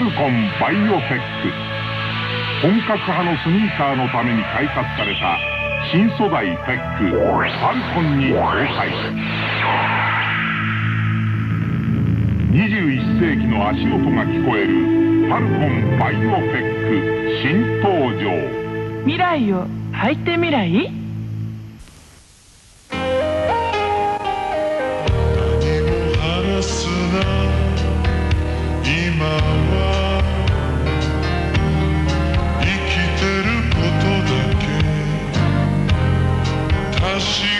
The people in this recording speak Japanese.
ルコンバイオフェック。本格派のスニーカーのために開発された新素材フェック。ファルコンに搭載。21世紀の足音が聞こえる。ファルコンバイオフェック。新登場。未来を履いてみらい生きてることだけ